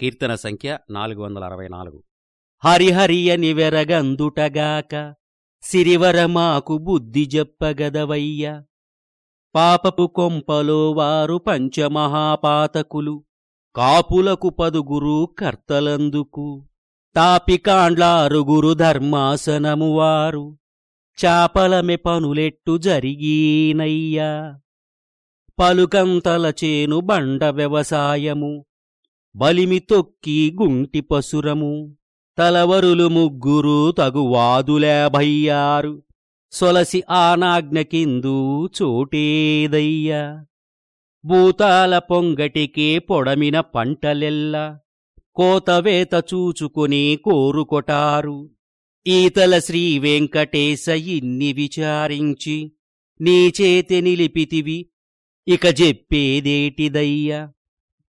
కీర్తన సంఖ్య నాలుగు వందల అరవై నాలుగు. హరిహరియని వెరగందుటగాక సిరివరమాకు బుద్ధి చెప్పగదవయ్య పాపపు కొంపలో వారు పంచమహాపాతకులు. కాపులకు పదుగురు కర్తలందుకు. తాపికాండ్లారుగురు ధర్మాసనము వారు. చాపలమె పనులెట్టు జరిగీనయ్యా. పలుకంతల చేను బండ వ్యవసాయము. బలిమి తొక్కి గుంటి పసురము. తలవరులు ముగ్గురు తగువాదులేభయ్యారు. సొలసి ఆనాజ్ఞకిందు చోటేదయ్యా. భూతాల పొంగటికే పొడమిన పంటలెల్ల. కోతవేత చూచుకుని కోరుకొటారు. ఈతల శ్రీ వెంకటేశ ఇన్ని విచారించి నీ చేతి నిలిపితివి. ఇక చెప్పేదేటిదయ్యా